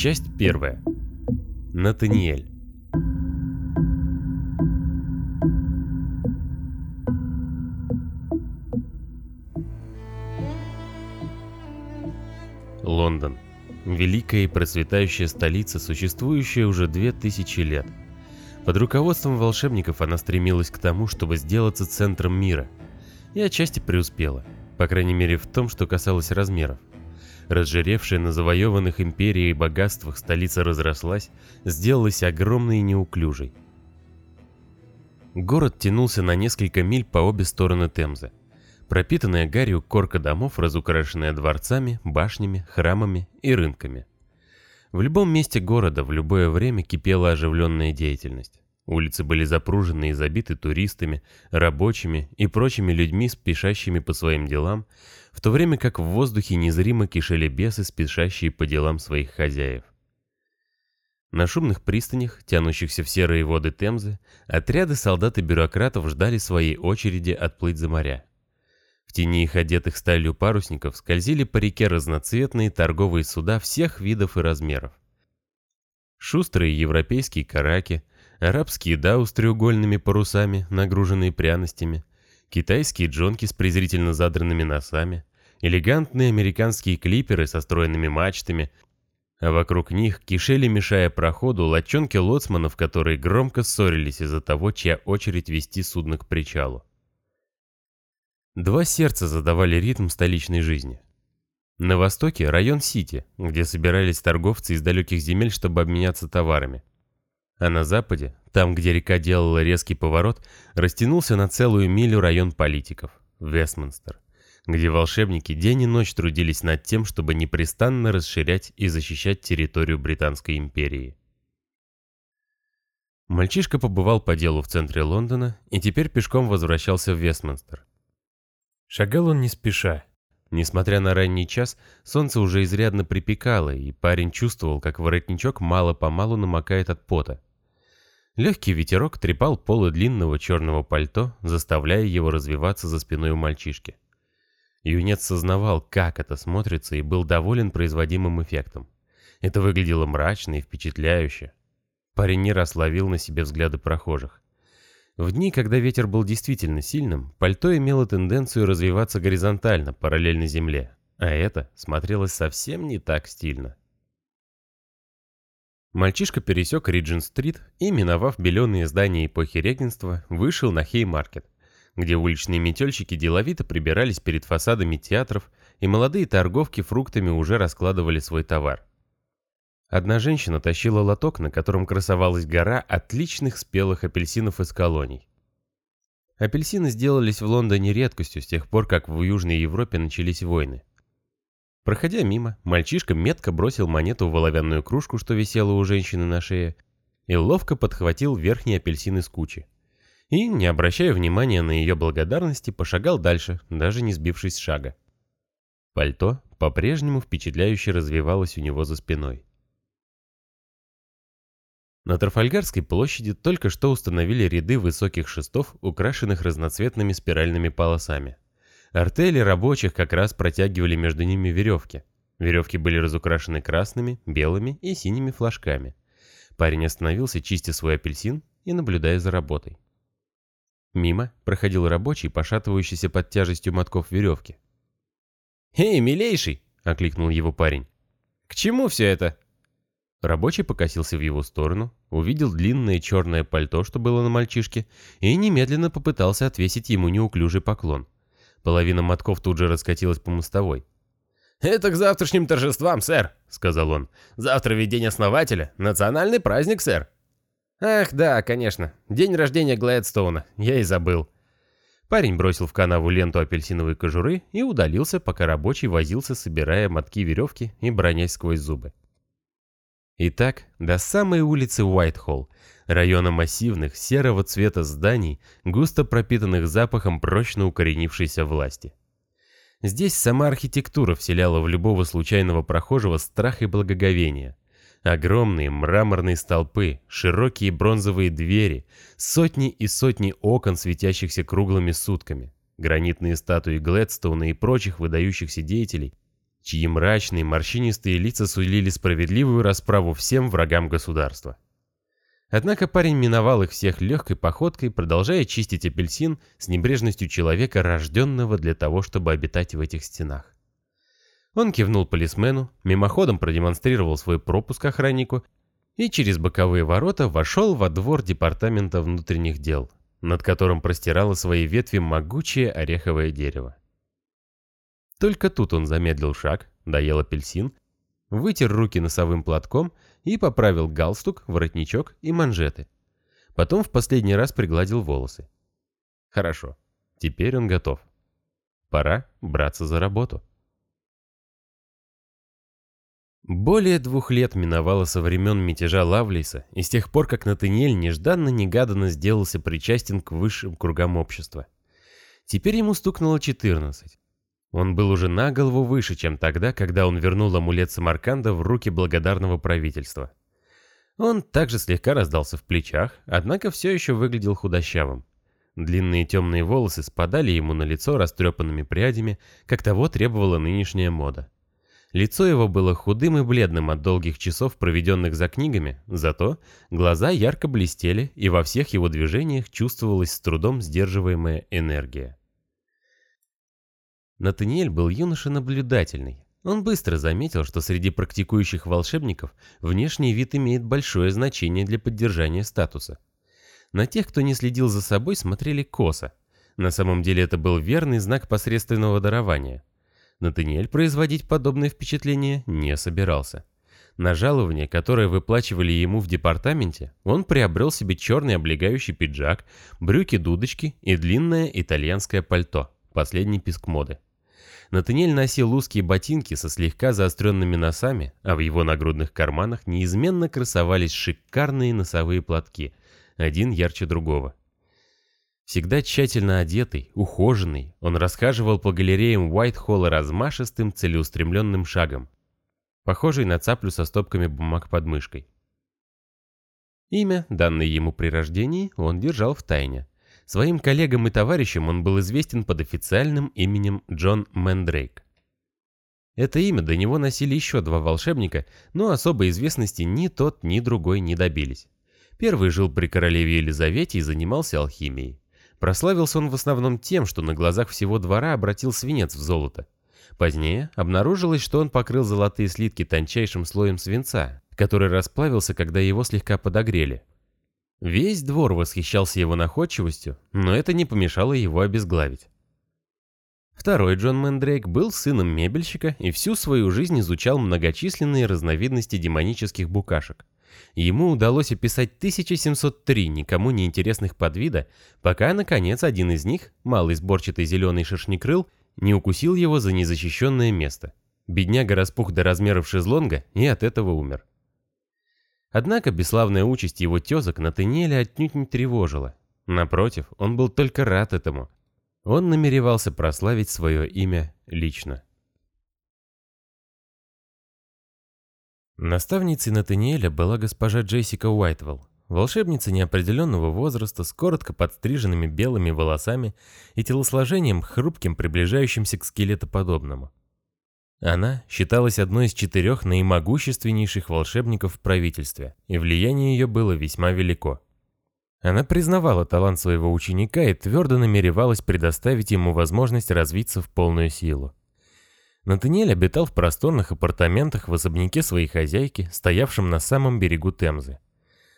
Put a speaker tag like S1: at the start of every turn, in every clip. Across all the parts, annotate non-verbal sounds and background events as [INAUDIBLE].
S1: Часть первая. Натаниэль. Лондон. Великая и процветающая столица, существующая уже две тысячи лет. Под руководством волшебников она стремилась к тому, чтобы сделаться центром мира. И отчасти преуспела, по крайней мере в том, что касалось размеров. Разжиревшая на завоеванных империей богатствах столица разрослась, сделалась огромной и неуклюжей. Город тянулся на несколько миль по обе стороны Темзы. Пропитанная гарью корка домов, разукрашенная дворцами, башнями, храмами и рынками. В любом месте города в любое время кипела оживленная деятельность. Улицы были запружены и забиты туристами, рабочими и прочими людьми, спешащими по своим делам, в то время как в воздухе незримо кишели бесы, спешащие по делам своих хозяев. На шумных пристанях, тянущихся в серые воды Темзы, отряды солдат и бюрократов ждали своей очереди отплыть за моря. В тени их одетых сталью парусников скользили по реке разноцветные торговые суда всех видов и размеров. Шустрые европейские караки, арабские дау с треугольными парусами, нагруженные пряностями, китайские джонки с презрительно задранными носами, элегантные американские клиперы со стройными мачтами, а вокруг них кишели, мешая проходу, лодчонки лоцманов, которые громко ссорились из-за того, чья очередь вести судно к причалу. Два сердца задавали ритм столичной жизни. На востоке район Сити, где собирались торговцы из далеких земель, чтобы обменяться товарами. А на западе, там, где река делала резкий поворот, растянулся на целую милю район политиков – Вестминстер, где волшебники день и ночь трудились над тем, чтобы непрестанно расширять и защищать территорию Британской империи. Мальчишка побывал по делу в центре Лондона и теперь пешком возвращался в Вестминстер. Шагал он не спеша. Несмотря на ранний час, солнце уже изрядно припекало, и парень чувствовал, как воротничок мало-помалу намокает от пота. Легкий ветерок трепал полы длинного черного пальто, заставляя его развиваться за спиной у мальчишки. Юнец сознавал, как это смотрится, и был доволен производимым эффектом. Это выглядело мрачно и впечатляюще. Парень не раз ловил на себе взгляды прохожих. В дни, когда ветер был действительно сильным, пальто имело тенденцию развиваться горизонтально, параллельно земле, а это смотрелось совсем не так стильно. Мальчишка пересек Риджин-стрит и, миновав беленые здания эпохи регенства, вышел на Хей-маркет, где уличные метельщики деловито прибирались перед фасадами театров, и молодые торговки фруктами уже раскладывали свой товар. Одна женщина тащила лоток, на котором красовалась гора отличных спелых апельсинов из колоний. Апельсины сделались в Лондоне редкостью с тех пор, как в Южной Европе начались войны. Проходя мимо, мальчишка метко бросил монету в оловянную кружку, что висела у женщины на шее, и ловко подхватил верхний апельсин из кучи. И, не обращая внимания на ее благодарности, пошагал дальше, даже не сбившись с шага. Пальто по-прежнему впечатляюще развивалось у него за спиной. На Трафальгарской площади только что установили ряды высоких шестов, украшенных разноцветными спиральными полосами. Артели рабочих как раз протягивали между ними веревки. Веревки были разукрашены красными, белыми и синими флажками. Парень остановился, чистя свой апельсин и наблюдая за работой. Мимо проходил рабочий, пошатывающийся под тяжестью мотков веревки. «Эй, милейший!» — окликнул его парень. «К чему все это?» Рабочий покосился в его сторону, увидел длинное черное пальто, что было на мальчишке, и немедленно попытался отвесить ему неуклюжий поклон. Половина мотков тут же раскатилась по мостовой. «Это к завтрашним торжествам, сэр», — сказал он. «Завтра ведь день основателя. Национальный праздник, сэр». «Ах, да, конечно. День рождения Глэдстоуна. Я и забыл». Парень бросил в канаву ленту апельсиновой кожуры и удалился, пока рабочий возился, собирая мотки веревки и бронясь сквозь зубы. Итак, до самой улицы Уайтхолл, района массивных серого цвета зданий, густо пропитанных запахом прочно укоренившейся власти. Здесь сама архитектура вселяла в любого случайного прохожего страх и благоговение. Огромные мраморные столпы, широкие бронзовые двери, сотни и сотни окон, светящихся круглыми сутками, гранитные статуи Глэдстоуна и прочих выдающихся деятелей, чьи мрачные морщинистые лица сулили справедливую расправу всем врагам государства. Однако парень миновал их всех легкой походкой, продолжая чистить апельсин с небрежностью человека, рожденного для того, чтобы обитать в этих стенах. Он кивнул полисмену, мимоходом продемонстрировал свой пропуск охраннику и через боковые ворота вошел во двор Департамента внутренних дел, над которым простирало свои ветви могучее ореховое дерево. Только тут он замедлил шаг, доел апельсин, вытер руки носовым платком и поправил галстук, воротничок и манжеты. Потом в последний раз пригладил волосы. Хорошо, теперь он готов. Пора браться за работу. Более двух лет миновало со времен мятежа Лавлейса, и с тех пор, как Натаниэль нежданно-негаданно сделался причастен к высшим кругам общества. Теперь ему стукнуло 14. Он был уже на голову выше, чем тогда, когда он вернул амулет Самарканда в руки благодарного правительства. Он также слегка раздался в плечах, однако все еще выглядел худощавым. Длинные темные волосы спадали ему на лицо растрепанными прядями, как того требовала нынешняя мода. Лицо его было худым и бледным от долгих часов, проведенных за книгами, зато глаза ярко блестели, и во всех его движениях чувствовалась с трудом сдерживаемая энергия. Натаниэль был юноша наблюдательный. Он быстро заметил, что среди практикующих волшебников внешний вид имеет большое значение для поддержания статуса. На тех, кто не следил за собой, смотрели косо. На самом деле это был верный знак посредственного дарования. Натаниэль производить подобное впечатление не собирался. На жалование, которое выплачивали ему в департаменте, он приобрел себе черный облегающий пиджак, брюки-дудочки и длинное итальянское пальто, последний писк моды. Натаниэль носил узкие ботинки со слегка заостренными носами, а в его нагрудных карманах неизменно красовались шикарные носовые платки, один ярче другого. Всегда тщательно одетый, ухоженный, он расхаживал по галереям Уайт-Холла размашистым, целеустремленным шагом, похожий на цаплю со стопками бумаг под мышкой. Имя, данное ему при рождении, он держал в тайне. Своим коллегам и товарищам он был известен под официальным именем Джон Мэндрейк. Это имя до него носили еще два волшебника, но особой известности ни тот, ни другой не добились. Первый жил при королеве Елизавете и занимался алхимией. Прославился он в основном тем, что на глазах всего двора обратил свинец в золото. Позднее обнаружилось, что он покрыл золотые слитки тончайшим слоем свинца, который расплавился, когда его слегка подогрели. Весь двор восхищался его находчивостью, но это не помешало его обезглавить. Второй Джон Мэндрейк был сыном мебельщика и всю свою жизнь изучал многочисленные разновидности демонических букашек. Ему удалось описать 1703 никому не интересных подвида, пока, наконец, один из них, малый сборчатый зеленый шершнекрыл, не укусил его за незащищенное место. Бедняга распух до размеров шезлонга и от этого умер. Однако бесславная участь его тезок Натаниэля отнюдь не тревожила. Напротив, он был только рад этому. Он намеревался прославить свое имя лично. Наставницей Натаниэля была госпожа Джессика Уайтвелл, волшебница неопределенного возраста с коротко подстриженными белыми волосами и телосложением хрупким, приближающимся к скелетоподобному. Она считалась одной из четырех наимогущественнейших волшебников в правительстве, и влияние ее было весьма велико. Она признавала талант своего ученика и твердо намеревалась предоставить ему возможность развиться в полную силу. Натаниэль обитал в просторных апартаментах в особняке своей хозяйки, стоявшем на самом берегу Темзы.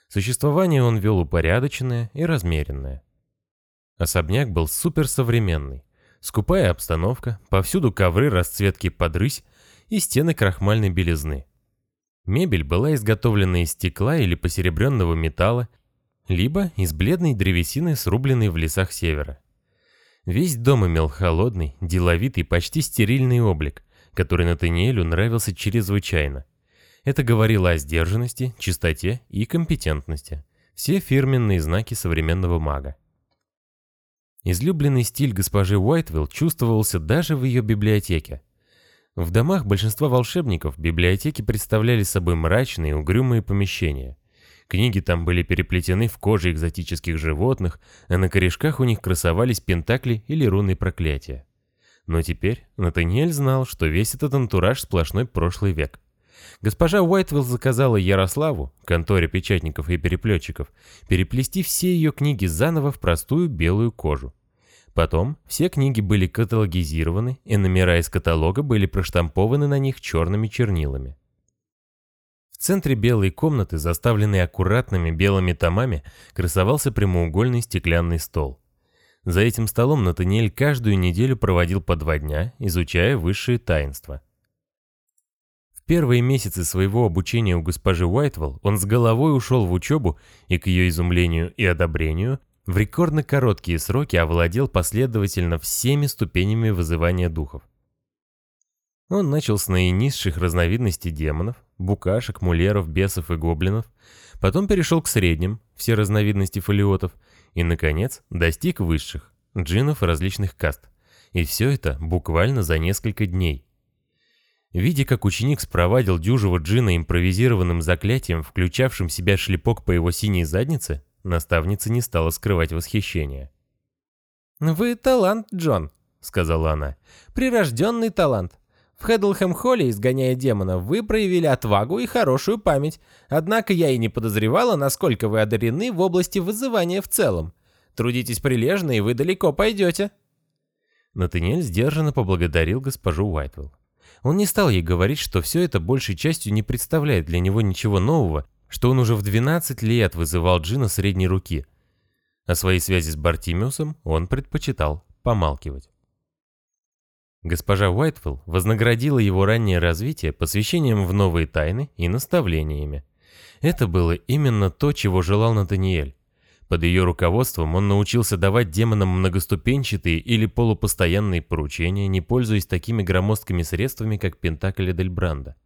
S1: Существование он вел упорядоченное и размеренное. Особняк был суперсовременный. Скупая обстановка, повсюду ковры расцветки под рысь и стены крахмальной белизны. Мебель была изготовлена из стекла или посеребренного металла, либо из бледной древесины, срубленной в лесах севера. Весь дом имел холодный, деловитый, почти стерильный облик, который Натаниэлю нравился чрезвычайно. Это говорило о сдержанности, чистоте и компетентности. Все фирменные знаки современного мага. Излюбленный стиль госпожи Уайтвилл чувствовался даже в ее библиотеке. В домах большинства волшебников библиотеки представляли собой мрачные, угрюмые помещения. Книги там были переплетены в коже экзотических животных, а на корешках у них красовались пентакли или руны проклятия. Но теперь Натаниэль знал, что весь этот антураж сплошной прошлый век. Госпожа Уайтвилл заказала Ярославу, конторе печатников и переплетчиков, переплести все ее книги заново в простую белую кожу. Потом все книги были каталогизированы, и номера из каталога были проштампованы на них черными чернилами. В центре белой комнаты, заставленной аккуратными белыми томами, красовался прямоугольный стеклянный стол. За этим столом Натаниэль каждую неделю проводил по два дня, изучая высшие таинства. В первые месяцы своего обучения у госпожи Уайтвелл он с головой ушел в учебу и, к ее изумлению и одобрению, в рекордно короткие сроки овладел последовательно всеми ступенями вызывания духов. Он начал с наинизших разновидностей демонов, букашек, мулеров, бесов и гоблинов, потом перешел к средним, все разновидности фолиотов, и, наконец, достиг высших, джинов различных каст. И все это буквально за несколько дней. Видя, как ученик спровадил дюжего джина импровизированным заклятием, включавшим в себя шлепок по его синей заднице, Наставница не стала скрывать восхищение.
S2: «Вы талант, Джон», — сказала она. «Прирожденный талант. В Хэддлхэм-Холле, изгоняя демонов, вы проявили отвагу и хорошую память. Однако я и не подозревала, насколько вы одарены в области вызывания в целом. Трудитесь прилежно, и вы далеко пойдете».
S1: Натаниэль сдержанно поблагодарил госпожу Уайтвелл. Он не стал ей говорить, что все это большей частью не представляет для него ничего нового, что он уже в 12 лет вызывал Джина средней руки. О своей связи с Бартимиусом он предпочитал помалкивать. Госпожа Уайтфилл вознаградила его раннее развитие посвящением в новые тайны и наставлениями. Это было именно то, чего желал Натаниэль. Под ее руководством он научился давать демонам многоступенчатые или полупостоянные поручения, не пользуясь такими громоздкими средствами, как Пентакль Дельбранда.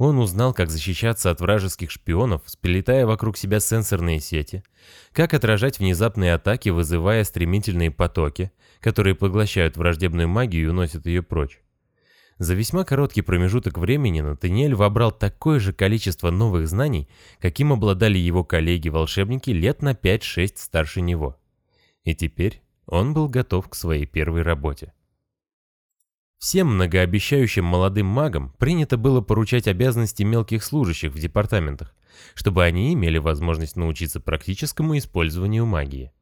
S1: Он узнал, как защищаться от вражеских шпионов, сплетая вокруг себя сенсорные сети, как отражать внезапные атаки, вызывая стремительные потоки, которые поглощают враждебную магию и уносят ее прочь. За весьма короткий промежуток времени Натаниэль вобрал такое же количество новых знаний, каким обладали его коллеги-волшебники лет на 5-6 старше него. И теперь он был готов к своей первой работе. Всем многообещающим молодым магам принято было поручать обязанности мелких служащих в департаментах, чтобы они имели возможность научиться практическому использованию магии.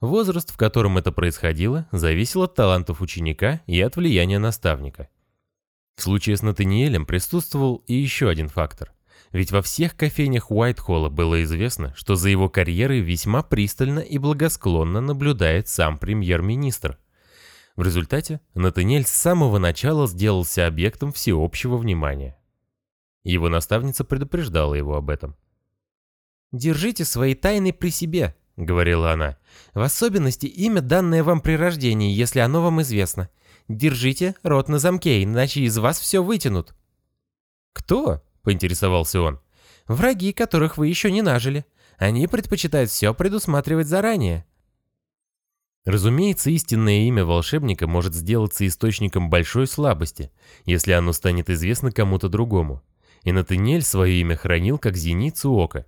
S1: Возраст, в котором это происходило, зависел от талантов ученика и от влияния наставника. В случае с Натаниэлем присутствовал и еще один фактор. Ведь во всех кофейнях Уайтхолла было известно, что за его карьерой весьма пристально и благосклонно наблюдает сам премьер-министр – в результате Натаниэль с самого начала сделался объектом всеобщего внимания. Его наставница предупреждала его об этом.
S2: «Держите свои тайны при себе», — говорила она. «В особенности имя, данное вам при рождении, если оно вам известно. Держите рот на замке, иначе из вас все вытянут».
S1: «Кто?» — поинтересовался он.
S2: «Враги, которых вы еще не нажили. Они предпочитают все предусматривать заранее.
S1: Разумеется, истинное имя волшебника может сделаться источником большой слабости, если оно станет известно кому-то другому. И Натаниэль свое имя хранил как зеницу ока.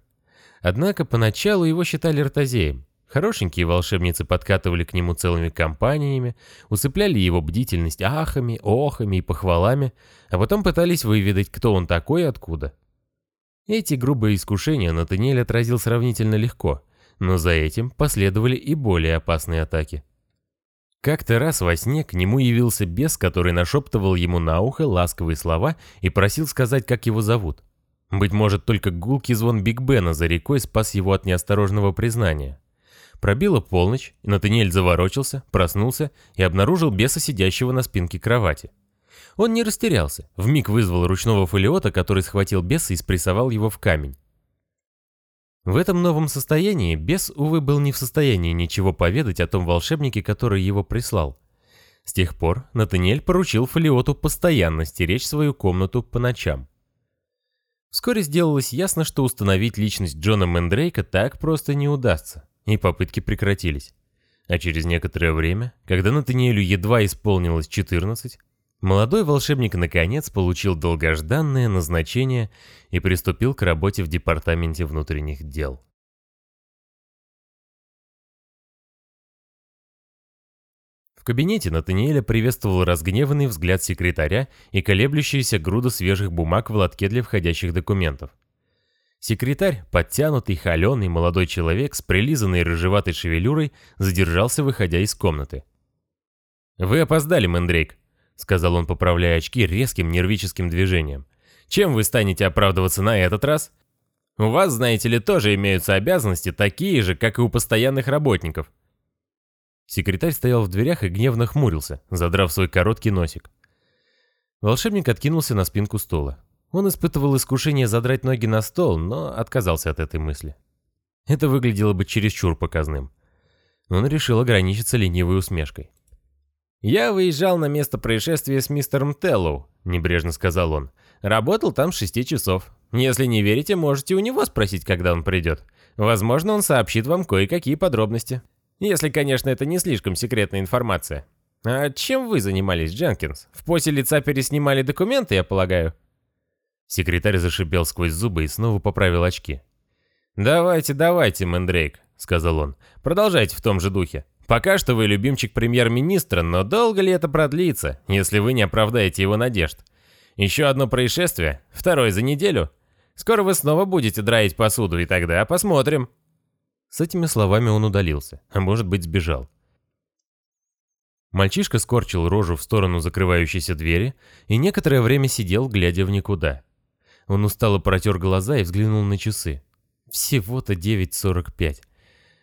S1: Однако поначалу его считали ртозеем. Хорошенькие волшебницы подкатывали к нему целыми компаниями, усыпляли его бдительность ахами, охами и похвалами, а потом пытались выведать, кто он такой и откуда. Эти грубые искушения Натаниэль отразил сравнительно легко – но за этим последовали и более опасные атаки. Как-то раз во сне к нему явился бес, который нашептывал ему на ухо ласковые слова и просил сказать, как его зовут. Быть может, только гулкий звон Биг Бена за рекой спас его от неосторожного признания. Пробила полночь, и Натаниэль заворочился, проснулся и обнаружил беса, сидящего на спинке кровати. Он не растерялся, вмиг вызвал ручного фолиота, который схватил беса и спрессовал его в камень. В этом новом состоянии бес, увы, был не в состоянии ничего поведать о том волшебнике, который его прислал. С тех пор Натаниэль поручил Фолиоту постоянно стеречь свою комнату по ночам. Вскоре сделалось ясно, что установить личность Джона Мендрейка так просто не удастся, и попытки прекратились. А через некоторое время, когда Натаниэлю едва исполнилось 14, Молодой волшебник наконец получил долгожданное назначение и приступил к работе в департаменте внутренних дел.
S2: В
S1: кабинете Натаниэля приветствовал разгневанный взгляд секретаря и колеблющаяся груда свежих бумаг в лотке для входящих документов. Секретарь, подтянутый, холеный, молодой человек с прилизанной рыжеватой шевелюрой, задержался, выходя из комнаты. «Вы опоздали, Мэндрейк», — сказал он, поправляя очки резким нервическим движением. «Чем вы станете оправдываться на этот раз? У вас, знаете ли, тоже имеются обязанности, такие же, как и у постоянных работников». Секретарь стоял в дверях и гневно хмурился, задрав свой короткий носик. Волшебник откинулся на спинку стула. Он испытывал искушение задрать ноги на стол, но отказался от этой мысли. Это выглядело бы чересчур показным. Он решил ограничиться ленивой усмешкой. «Я выезжал на место происшествия с мистером Теллоу», — небрежно сказал он. «Работал там с шести часов. Если не верите, можете у него спросить, когда он придет. Возможно, он сообщит вам кое-какие подробности. Если, конечно, это не слишком секретная информация. А чем вы занимались, Дженкинс? В поте лица переснимали документы, я полагаю?» Секретарь зашипел сквозь зубы и снова поправил очки. «Давайте, давайте, Мэндрейк», — сказал он. «Продолжайте в том же духе. Пока что вы любимчик премьер-министра, но долго ли это продлится, если вы не оправдаете его надежд? Еще одно происшествие, второе за неделю. Скоро вы снова будете драить посуду, и тогда посмотрим». С этими словами он удалился, а может быть сбежал. Мальчишка скорчил рожу в сторону закрывающейся двери и некоторое время сидел, глядя в никуда. Он устало протер глаза и взглянул на часы. Всего-то 9.45.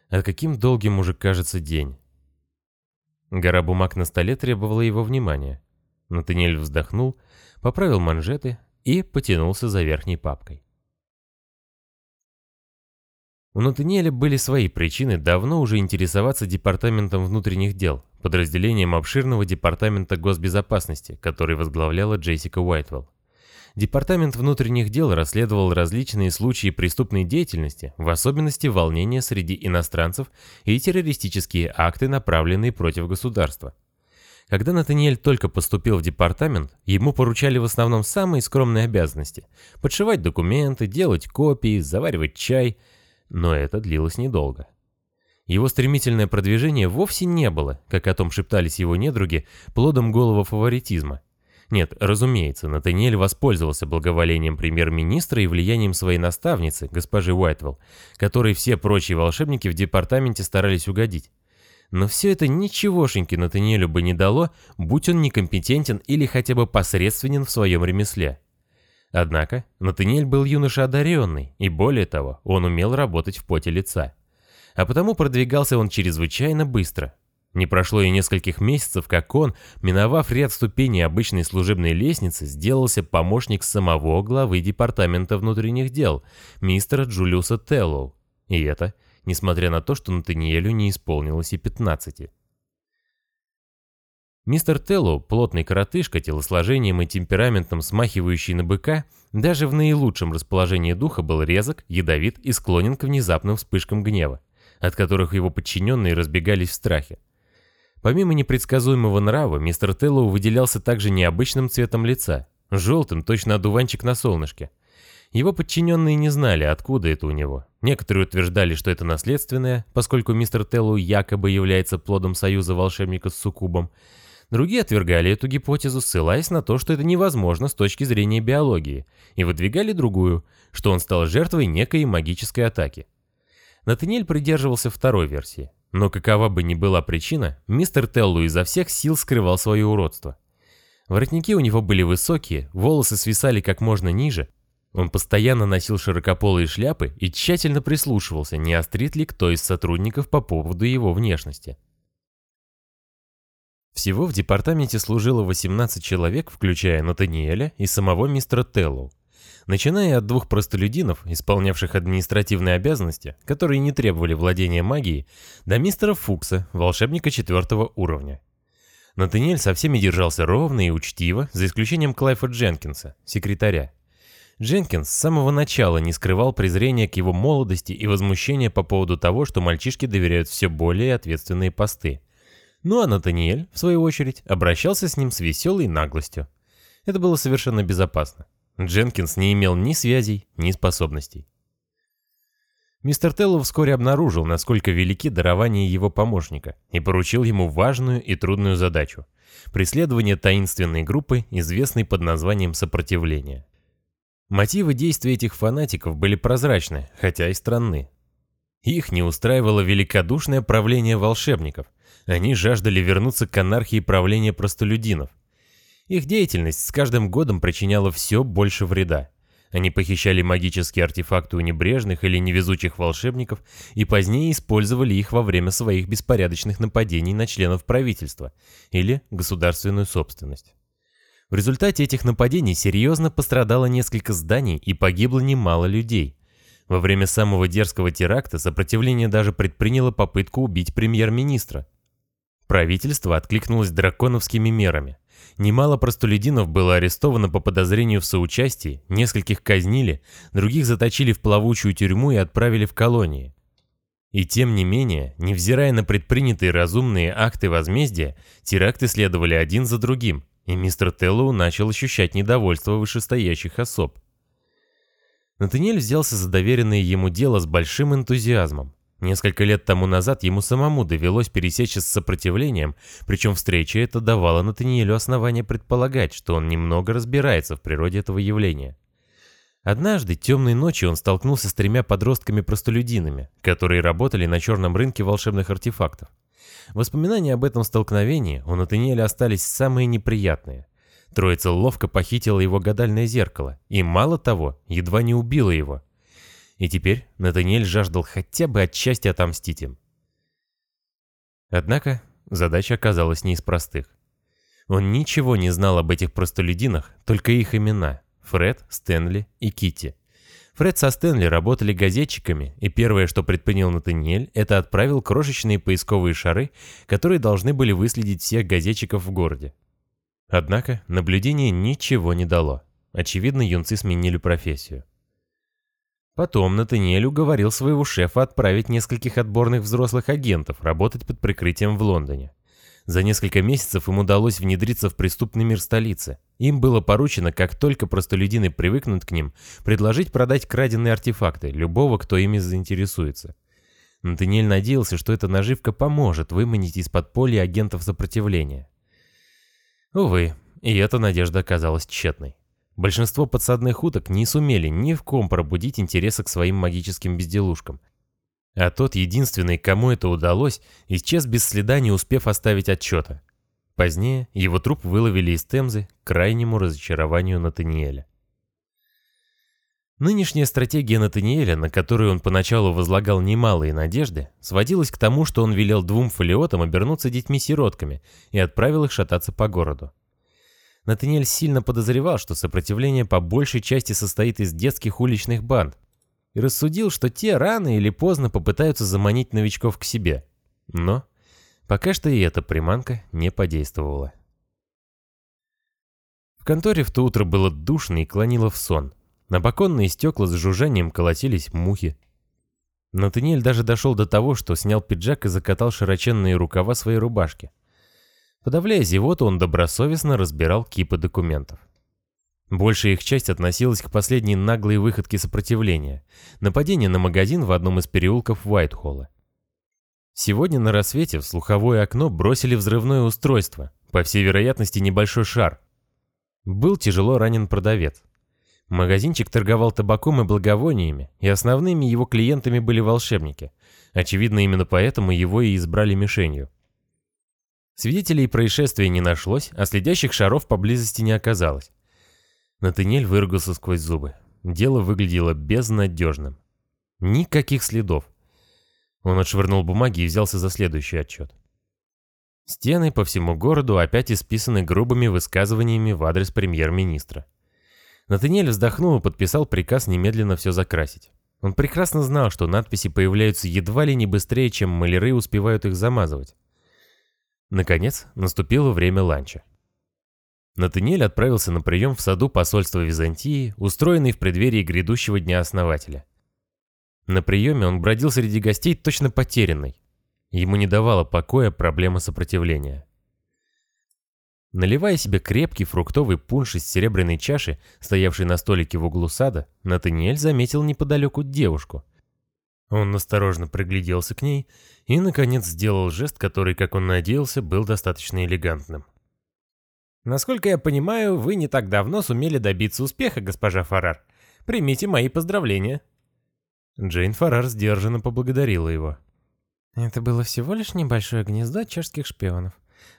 S1: А каким долгим уже кажется день. Гора бумаг на столе требовала его внимания. Натаниэль вздохнул, поправил манжеты и потянулся за верхней папкой. У Натаниэля были свои причины давно уже интересоваться Департаментом внутренних дел, подразделением обширного Департамента госбезопасности, который возглавляла Джессика Уайтвелл. Департамент внутренних дел расследовал различные случаи преступной деятельности, в особенности волнения среди иностранцев и террористические акты, направленные против государства. Когда Натаниэль только поступил в департамент, ему поручали в основном самые скромные обязанности – подшивать документы, делать копии, заваривать чай, но это длилось недолго. Его стремительное продвижение вовсе не было, как о том шептались его недруги, плодом голого фаворитизма. Нет, разумеется, Натаниэль воспользовался благоволением премьер-министра и влиянием своей наставницы, госпожи Уайтвелл, которой все прочие волшебники в департаменте старались угодить. Но все это ничегошеньки Натаниэлю бы не дало, будь он некомпетентен или хотя бы посредственен в своем ремесле. Однако Натаниэль был юноша одаренный, и более того, он умел работать в поте лица. А потому продвигался он чрезвычайно быстро – не прошло и нескольких месяцев, как он, миновав ряд ступеней обычной служебной лестницы, сделался помощник самого главы Департамента внутренних дел, мистера Джулиуса Теллоу. И это, несмотря на то, что Натаниэлю не исполнилось и 15. Мистер Теллоу, плотный коротышка, телосложением и темпераментом смахивающий на быка, даже в наилучшем расположении духа был резок, ядовит и склонен к внезапным вспышкам гнева, от которых его подчиненные разбегались в страхе. Помимо непредсказуемого нрава, мистер Теллоу выделялся также необычным цветом лица, желтым, точно одуванчик на солнышке. Его подчиненные не знали, откуда это у него. Некоторые утверждали, что это наследственное, поскольку мистер Теллоу якобы является плодом союза волшебника с суккубом. Другие отвергали эту гипотезу, ссылаясь на то, что это невозможно с точки зрения биологии, и выдвигали другую, что он стал жертвой некой магической атаки. Натаниэль придерживался второй версии. Но какова бы ни была причина, мистер Теллу изо всех сил скрывал свое уродство. Воротники у него были высокие, волосы свисали как можно ниже. Он постоянно носил широкополые шляпы и тщательно прислушивался, не острит ли кто из сотрудников по поводу его внешности. Всего в департаменте служило 18 человек, включая Натаниэля и самого мистера Теллоу начиная от двух простолюдинов, исполнявших административные обязанности, которые не требовали владения магией, до мистера Фукса, волшебника четвертого уровня. Натаниэль со всеми держался ровно и учтиво, за исключением Клайфа Дженкинса, секретаря. Дженкинс с самого начала не скрывал презрения к его молодости и возмущения по поводу того, что мальчишки доверяют все более ответственные посты. Ну а Натаниэль, в свою очередь, обращался с ним с веселой наглостью. Это было совершенно безопасно. Дженкинс не имел ни связей, ни способностей. Мистер Телло вскоре обнаружил, насколько велики дарования его помощника, и поручил ему важную и трудную задачу – преследование таинственной группы, известной под названием «Сопротивление». Мотивы действий этих фанатиков были прозрачны, хотя и странны. Их не устраивало великодушное правление волшебников. Они жаждали вернуться к анархии правления простолюдинов. Их деятельность с каждым годом причиняла все больше вреда. Они похищали магические артефакты у небрежных или невезучих волшебников и позднее использовали их во время своих беспорядочных нападений на членов правительства или государственную собственность. В результате этих нападений серьезно пострадало несколько зданий и погибло немало людей. Во время самого дерзкого теракта сопротивление даже предприняло попытку убить премьер-министра. Правительство откликнулось драконовскими мерами – Немало простолюдинов было арестовано по подозрению в соучастии, нескольких казнили, других заточили в плавучую тюрьму и отправили в колонии. И тем не менее, невзирая на предпринятые разумные акты возмездия, теракты следовали один за другим, и мистер Теллоу начал ощущать недовольство вышестоящих особ. Натаниэль взялся за доверенное ему дело с большим энтузиазмом. Несколько лет тому назад ему самому довелось пересечься с сопротивлением, причем встреча эта давала Натаниэлю основание предполагать, что он немного разбирается в природе этого явления. Однажды темной ночью он столкнулся с тремя подростками-простолюдинами, которые работали на черном рынке волшебных артефактов. Воспоминания об этом столкновении у Натаниэля остались самые неприятные. Троица ловко похитила его гадальное зеркало, и мало того, едва не убила его – и теперь Натаниэль жаждал хотя бы отчасти отомстить им. Однако задача оказалась не из простых. Он ничего не знал об этих простолюдинах, только их имена – Фред, Стэнли и Кити. Фред со Стэнли работали газетчиками, и первое, что предпринял Натаниэль, это отправил крошечные поисковые шары, которые должны были выследить всех газетчиков в городе. Однако наблюдение ничего не дало. Очевидно, юнцы сменили профессию. Потом Натаниэль уговорил своего шефа отправить нескольких отборных взрослых агентов работать под прикрытием в Лондоне. За несколько месяцев им удалось внедриться в преступный мир столицы. Им было поручено, как только простолюдины привыкнут к ним, предложить продать краденные артефакты любого, кто ими заинтересуется. Натаниэль надеялся, что эта наживка поможет выманить из подполья агентов сопротивления. Увы, и эта надежда оказалась тщетной. Большинство подсадных уток не сумели ни в ком пробудить интереса к своим магическим безделушкам. А тот единственный, кому это удалось, исчез без следа, не успев оставить отчета. Позднее его труп выловили из Темзы к крайнему разочарованию Натаниэля. Нынешняя стратегия Натаниэля, на которую он поначалу возлагал немалые надежды, сводилась к тому, что он велел двум фолиотам обернуться детьми-сиротками и отправил их шататься по городу. Натаниэль сильно подозревал, что сопротивление по большей части состоит из детских уличных банд, и рассудил, что те рано или поздно попытаются заманить новичков к себе. Но пока что и эта приманка не подействовала. В конторе в то утро было душно и клонило в сон. На боконные стекла с жужжанием колотились мухи. Натаниэль даже дошел до того, что снял пиджак и закатал широченные рукава своей рубашки. Подавляя зевоту, он добросовестно разбирал кипы документов. Большая их часть относилась к последней наглой выходке сопротивления – нападение на магазин в одном из переулков Уайтхолла. Сегодня на рассвете в слуховое окно бросили взрывное устройство, по всей вероятности небольшой шар. Был тяжело ранен продавец. Магазинчик торговал табаком и благовониями, и основными его клиентами были волшебники. Очевидно, именно поэтому его и избрали мишенью. Свидетелей происшествия не нашлось, а следящих шаров поблизости не оказалось. Натанель выругался сквозь зубы. Дело выглядело безнадежным. Никаких следов. Он отшвырнул бумаги и взялся за следующий отчет. Стены по всему городу опять исписаны грубыми высказываниями в адрес премьер-министра. Натаниэль вздохнул и подписал приказ немедленно все закрасить. Он прекрасно знал, что надписи появляются едва ли не быстрее, чем маляры успевают их замазывать. Наконец, наступило время ланча. Натаниэль отправился на прием в саду посольства Византии, устроенный в преддверии грядущего Дня Основателя. На приеме он бродил среди гостей точно потерянный. Ему не давала покоя проблема сопротивления. Наливая себе крепкий фруктовый пунш из серебряной чаши, стоявшей на столике в углу сада, Натаниэль заметил неподалеку девушку. Он осторожно пригляделся к ней и, наконец, сделал жест, который, как он надеялся, был достаточно элегантным.
S2: «Насколько я понимаю, вы не так давно сумели добиться успеха, госпожа Фарар. Примите мои поздравления».
S1: Джейн Фарар сдержанно поблагодарила его.
S3: «Это было всего лишь небольшое гнездо чешских шпионов.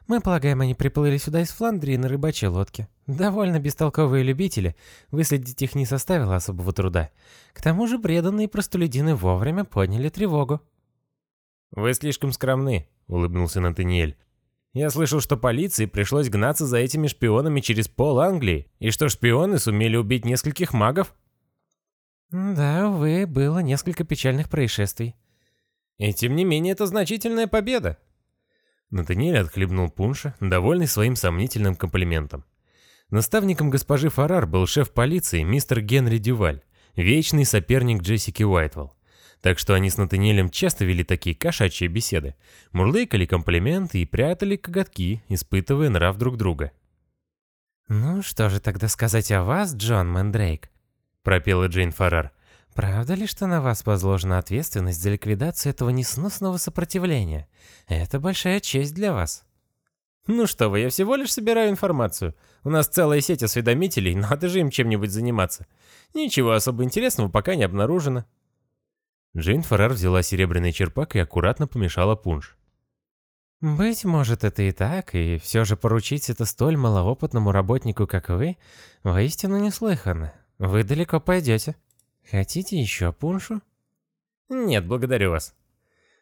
S3: Мы полагаем, они приплыли сюда из Фландрии на рыбачьей лодке. Довольно бестолковые любители, выследить их не составило особого труда. К тому же преданные простолюдины вовремя подняли тревогу.
S2: «Вы слишком скромны», — улыбнулся Натаниэль. «Я слышал, что полиции пришлось гнаться за этими шпионами через пол Англии, и что шпионы сумели убить нескольких магов».
S3: «Да, увы, было несколько печальных происшествий».
S2: «И тем не менее, это значительная победа»,
S1: Натаниэль отхлебнул пунша, довольный своим сомнительным комплиментом. Наставником госпожи Фарар был шеф полиции мистер Генри Дюваль, вечный соперник Джессики Уайтвелл. Так что они с Натаниэлем часто вели такие кошачьи беседы, мурлыкали комплименты и прятали коготки, испытывая нрав друг друга.
S3: «Ну, что же тогда сказать о вас, Джон Мэндрейк?» — пропела Джейн Фарар. Правда ли, что на вас возложена ответственность за ликвидацию этого несносного сопротивления? Это большая честь для вас.
S2: Ну что вы, я всего лишь собираю информацию. У нас целая сеть осведомителей, [LAUGHS] надо же им чем-нибудь заниматься. Ничего особо интересного пока не обнаружено.
S1: Джейн Фаррар взяла серебряный черпак и аккуратно помешала пунш.
S3: «Быть может, это и так, и все же поручить это столь малоопытному работнику, как вы, воистину неслыханно. Вы далеко пойдете». Хотите еще пуншу?
S2: Нет, благодарю вас.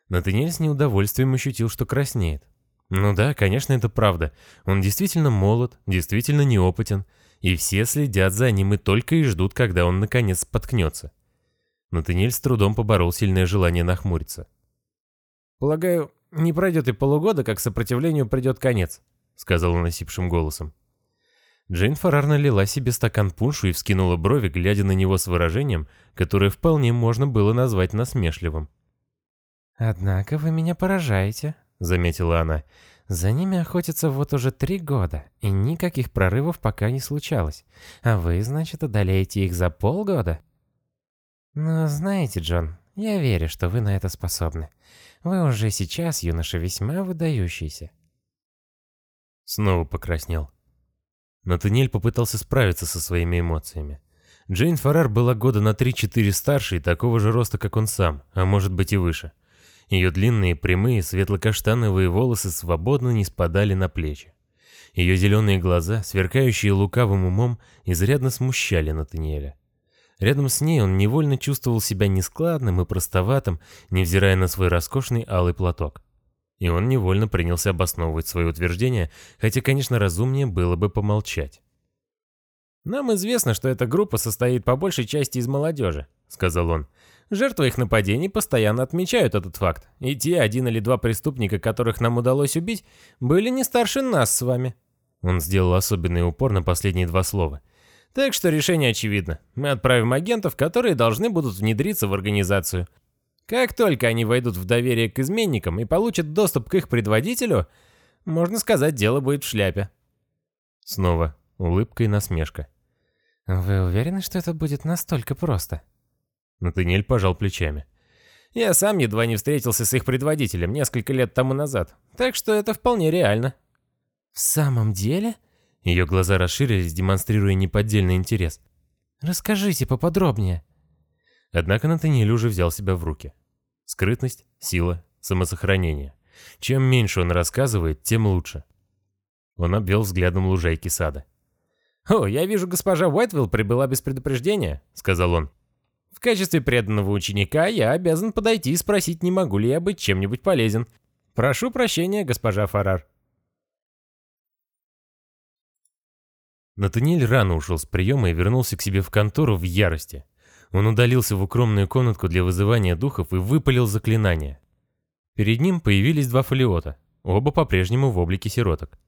S1: Натаниэль с неудовольствием ощутил, что краснеет. Ну да, конечно, это правда. Он действительно молод, действительно неопытен, и все следят за ним и только и ждут, когда он наконец споткнется. Натаниэль с трудом поборол сильное желание нахмуриться.
S2: «Полагаю, не пройдет и полугода, как сопротивлению придет конец», — сказал он осипшим голосом.
S1: Джейн Фарар налила себе стакан пуншу и вскинула брови, глядя на него с выражением, которое вполне можно было назвать насмешливым.
S3: «Однако вы меня поражаете», — заметила она. «За ними охотятся вот уже три года, и никаких прорывов пока не случалось. А вы, значит, одолеете их за полгода?» «Но знаете, Джон, я верю, что вы на это способны. Вы уже сейчас, юноша, весьма выдающийся».
S1: Снова покраснел. Натаниэль попытался справиться со своими эмоциями. Джейн Фаррар была года на 3-4 старше и такого же роста, как он сам, а может быть и выше. Ее длинные, прямые, светло-каштановые волосы свободно не спадали на плечи. Ее зеленые глаза, сверкающие лукавым умом, изрядно смущали Натаниэля. Рядом с ней он невольно чувствовал себя нескладным и простоватым, невзирая на свой роскошный алый платок. И он невольно принялся обосновывать свое утверждение, хотя, конечно, разумнее было бы помолчать.
S2: «Нам известно, что эта группа состоит по большей части из молодежи», — сказал он. «Жертвы их нападений постоянно отмечают этот факт, и те один или два преступника, которых нам удалось убить, были не старше нас с вами».
S1: Он сделал особенный упор на последние два слова.
S2: «Так что решение очевидно. Мы отправим агентов, которые должны будут внедриться в организацию. Как только они войдут в доверие к изменникам и получат доступ к их предводителю, можно сказать, дело будет в шляпе.
S1: Снова улыбка и насмешка.
S3: «Вы уверены, что это будет настолько просто?»
S1: Натаниэль пожал плечами.
S2: «Я сам едва не встретился с их предводителем несколько лет тому назад, так что это вполне реально».
S3: «В самом деле?»
S1: Ее глаза расширились, демонстрируя неподдельный интерес.
S3: «Расскажите поподробнее».
S1: Однако Натаниэль уже взял себя в руки. Скрытность, сила, самосохранение. Чем меньше он рассказывает, тем лучше. Он обвел взглядом лужайки сада.
S2: «О, я вижу, госпожа Уайтвилл прибыла без предупреждения», — сказал он. «В качестве преданного ученика я обязан подойти и спросить, не могу ли я быть чем-нибудь полезен. Прошу прощения, госпожа Фарар».
S1: Натаниэль рано ушел с приема и вернулся к себе в контору в ярости. Он удалился в укромную комнатку для вызывания духов и выпалил заклинание. Перед ним появились два фолиота, оба по-прежнему в облике сироток.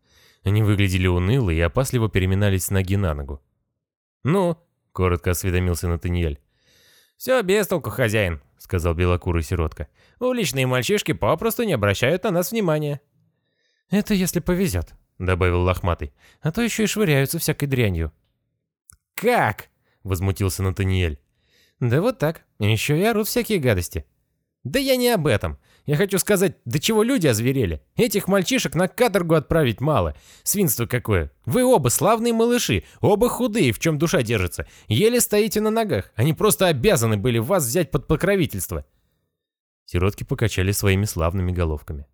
S1: Они выглядели уныло и опасливо переминались с ноги на ногу.
S2: «Ну?»
S1: — коротко осведомился Натаниэль.
S2: «Все без толку, хозяин», — сказал белокурый сиротка. «Уличные мальчишки попросту не обращают на нас внимания».
S3: «Это если повезет», — добавил лохматый. «А то еще и швыряются всякой дрянью».
S2: «Как?»
S1: — возмутился Натаниэль.
S3: Да вот так. Еще и орут всякие гадости.
S2: Да я не об этом. Я хочу сказать, до чего люди озверели. Этих мальчишек на каторгу отправить мало. Свинство какое. Вы оба славные малыши, оба худые, в чем душа держится. Еле стоите на ногах. Они просто обязаны были вас взять под покровительство.
S1: Сиротки покачали своими славными головками.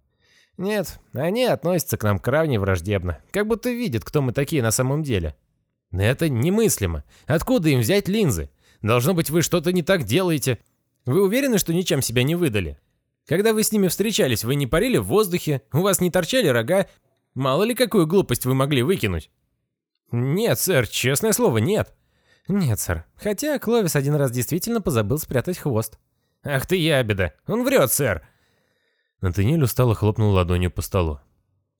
S2: Нет, они относятся к нам крайне враждебно. Как будто видят, кто мы такие на самом деле. Это немыслимо. Откуда им взять линзы? Должно быть, вы что-то не так делаете. Вы уверены, что ничем себя не выдали? Когда вы с ними встречались, вы не парили в воздухе, у вас не торчали рога. Мало ли какую глупость вы могли выкинуть. Нет, сэр, честное слово, нет. Нет, сэр. Хотя Кловис один раз действительно позабыл спрятать хвост. Ах ты ябеда, он врет, сэр.
S1: Натаниэль устало хлопнул ладонью по столу.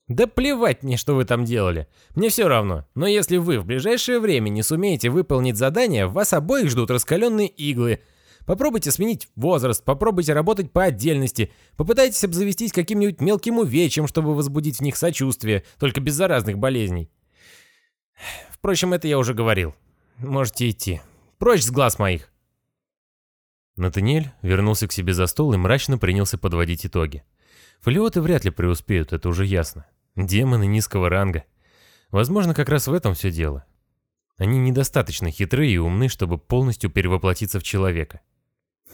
S2: «Да плевать мне, что вы там делали. Мне все равно. Но если вы в ближайшее время не сумеете выполнить задание, вас обоих ждут раскаленные иглы. Попробуйте сменить возраст, попробуйте работать по отдельности, попытайтесь обзавестись каким-нибудь мелким увечьем, чтобы возбудить в них сочувствие, только без заразных болезней. Впрочем, это я уже говорил. Можете идти. Прочь с глаз моих.
S1: Натаниэль вернулся к себе за стол и мрачно принялся подводить итоги. Фолиоты вряд ли преуспеют, это уже ясно. Демоны низкого ранга. Возможно, как раз в этом все дело. Они недостаточно хитры и умны, чтобы полностью перевоплотиться в человека.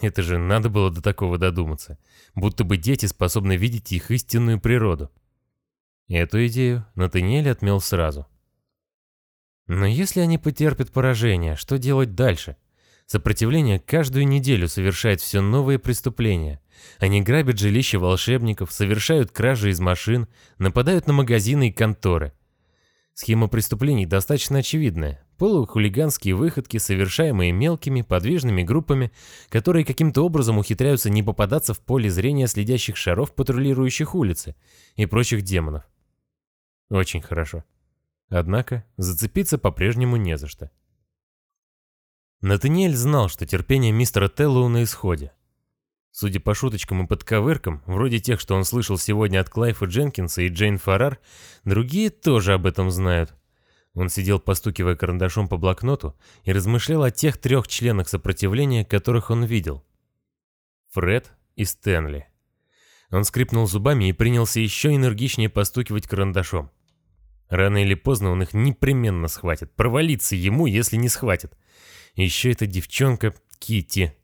S1: Это же надо было до такого додуматься. Будто бы дети способны видеть их истинную природу. Эту идею Натаниэль отмел сразу. Но если они потерпят поражение, что делать дальше? Сопротивление каждую неделю совершает все новые преступления. Они грабят жилища волшебников, совершают кражи из машин, нападают на магазины и конторы. Схема преступлений достаточно очевидная. Полухулиганские выходки, совершаемые мелкими, подвижными группами, которые каким-то образом ухитряются не попадаться в поле зрения следящих шаров, патрулирующих улицы, и прочих демонов. Очень хорошо. Однако зацепиться по-прежнему не за что. Натаниэль знал, что терпение мистера Теллоу на исходе. Судя по шуточкам и подковыркам, вроде тех, что он слышал сегодня от Клайфа Дженкинса и Джейн Фаррар, другие тоже об этом знают. Он сидел, постукивая карандашом по блокноту, и размышлял о тех трех членах сопротивления, которых он видел. Фред и Стэнли. Он скрипнул зубами и принялся еще энергичнее постукивать карандашом. Рано или поздно он их непременно схватит. Провалиться ему, если не схватит. Еще эта девчонка Кити,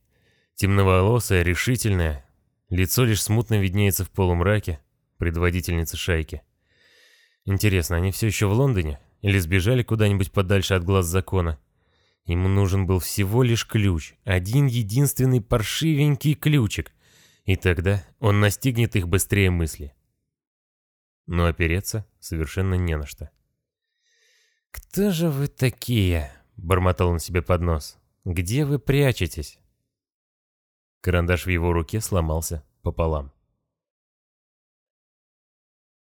S1: Темноволосая, решительная. Лицо лишь смутно виднеется в полумраке. Предводительница шайки. Интересно, они все еще в Лондоне? Или сбежали куда-нибудь подальше от глаз закона. Ему нужен был всего лишь ключ, один единственный паршивенький ключик, и тогда он настигнет их быстрее мысли. Но опереться совершенно не на что.
S2: «Кто же вы такие?» — бормотал он себе под нос. «Где вы прячетесь?»
S1: Карандаш в его руке сломался пополам.